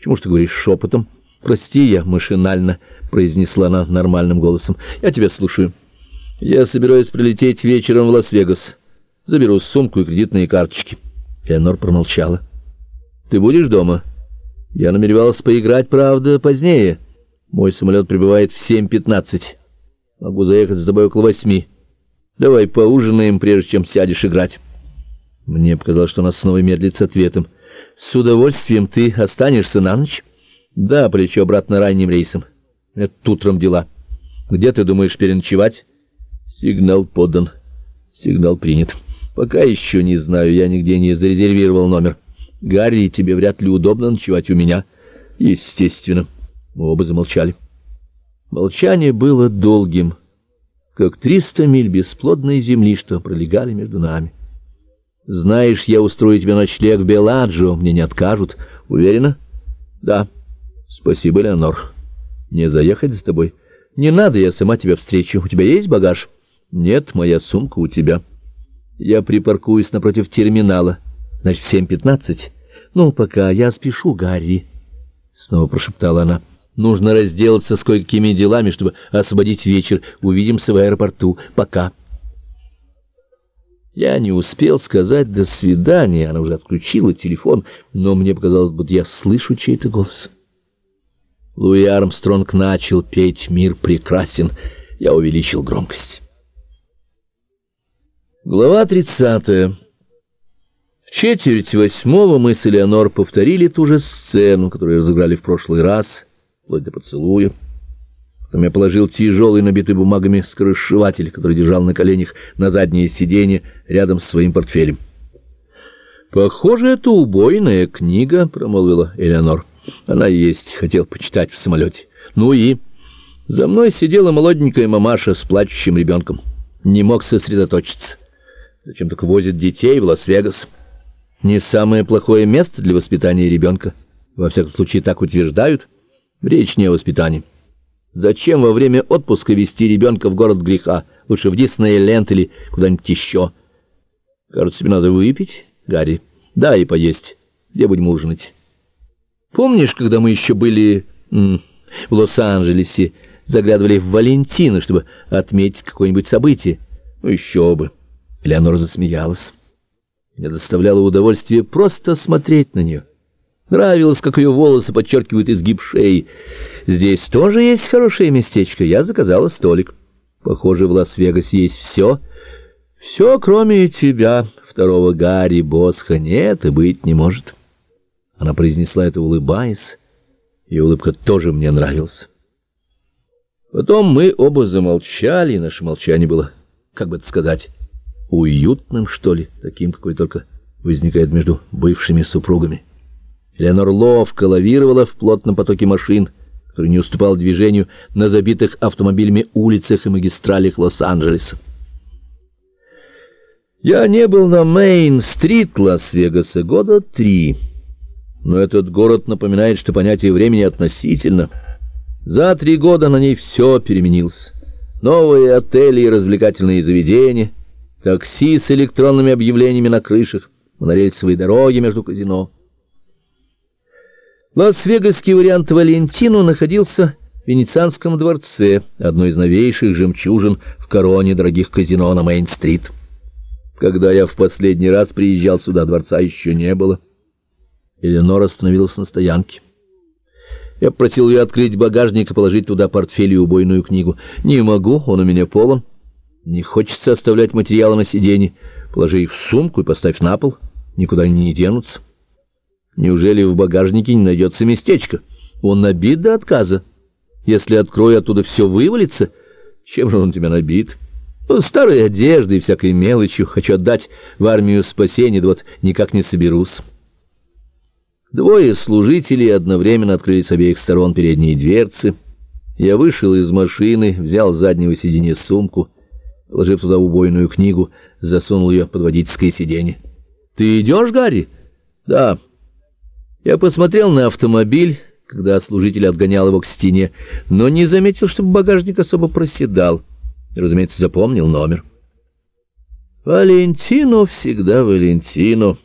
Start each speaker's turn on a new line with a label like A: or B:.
A: Почему ж ты говоришь шепотом? Прости, я машинально, произнесла она нормальным голосом. Я тебя слушаю. Я собираюсь прилететь вечером в Лас-Вегас. Заберу сумку и кредитные карточки. Элеонор промолчала. Ты будешь дома? Я намеревалась поиграть, правда, позднее. Мой самолет прибывает в 7.15. Могу заехать с тобой около восьми. Давай поужинаем, прежде чем сядешь играть. Мне показалось, что она снова медлит с ответом. С удовольствием ты останешься на ночь? Да, полечу обратно ранним рейсом. Это утром дела. Где ты думаешь переночевать? Сигнал подан. Сигнал принят. Пока еще не знаю, я нигде не зарезервировал номер. Гарри, тебе вряд ли удобно ночевать у меня. Естественно. Мы оба замолчали. Молчание было долгим, как триста миль бесплодной земли, что пролегали между нами. Знаешь, я устрою тебе ночлег в Беладжо, мне не откажут. Уверена? Да. Спасибо, Леонор. Не заехать за тобой? Не надо, я сама тебя встречу. У тебя есть багаж? Нет, моя сумка у тебя. Я припаркуюсь напротив терминала. Значит, в 7.15. Ну, пока я спешу, Гарри. Снова прошептала она. Нужно разделаться с кое-какими делами, чтобы освободить вечер. Увидимся в аэропорту. Пока. Я не успел сказать «до свидания», она уже отключила телефон, но мне показалось, будто я слышу чей-то голос. Луи Армстронг начал петь «Мир прекрасен». Я увеличил громкость. Глава тридцатая. В четверть восьмого мы с Элеонор повторили ту же сцену, которую разыграли в прошлый раз, вплоть до поцелуя. Потом я положил тяжелый, набитый бумагами, скоросшиватель, который держал на коленях на заднее сиденье рядом с своим портфелем. «Похоже, это убойная книга», — промолвила Элеонор. «Она есть, хотел почитать в самолете. Ну и...» За мной сидела молоденькая мамаша с плачущим ребенком. Не мог сосредоточиться. Зачем только возят детей в Лас-Вегас? Не самое плохое место для воспитания ребенка. Во всяком случае, так утверждают. Речь не о воспитании. Зачем во время отпуска вести ребенка в город греха? Лучше в Диснейленд или куда-нибудь еще. Кажется, тебе надо выпить, Гарри. Да, и поесть. Где будем ужинать? Помнишь, когда мы еще были в Лос-Анджелесе, заглядывали в Валентину, чтобы отметить какое-нибудь событие? Ну, еще бы. Леонора засмеялась. Мне доставляло удовольствие просто смотреть на нее. Нравилось, как ее волосы подчеркивают изгиб шеи. Здесь тоже есть хорошее местечко. Я заказала столик. Похоже, в Лас-Вегасе есть все. Все, кроме тебя. Второго Гарри Босха нет и быть не может. Она произнесла это, улыбаясь. Ее улыбка тоже мне нравилась. Потом мы оба замолчали, и наше молчание было, как бы это сказать, уютным, что ли, таким, какой только возникает между бывшими супругами. Леонор ловко лавировала в плотном потоке машин, который не уступал движению на забитых автомобилями улицах и магистралях Лос-Анджелеса. Я не был на Мейн-стрит Лас-Вегаса года три, но этот город напоминает, что понятие времени относительно. За три года на ней все переменилось. Новые отели и развлекательные заведения, такси с электронными объявлениями на крышах, монорельсовые дороги между казино — Лас-Вегасский вариант Валентину находился в Венецианском дворце, одной из новейших жемчужин в короне дорогих казино на Мейн-стрит. Когда я в последний раз приезжал сюда, дворца еще не было. Эленор остановилась на стоянке. Я просил ее открыть багажник и положить туда портфель и убойную книгу. Не могу, он у меня полон. Не хочется оставлять материалы на сиденье. Положи их в сумку и поставь на пол. Никуда они не денутся. Неужели в багажнике не найдется местечко? Он набит до отказа. Если открою, оттуда все вывалится. Чем же он тебя набит? Ну, старой одеждой и всякой мелочью. Хочу отдать в армию спасения, да вот никак не соберусь. Двое служителей одновременно открыли с обеих сторон передние дверцы. Я вышел из машины, взял с заднего сиденья сумку, положив туда убойную книгу, засунул ее под водительское сиденье. — Ты идешь, Гарри? — Да. — я посмотрел на автомобиль, когда служитель отгонял его к стене, но не заметил, чтобы багажник особо проседал. Разумеется, запомнил номер. «Валентино всегда Валентино».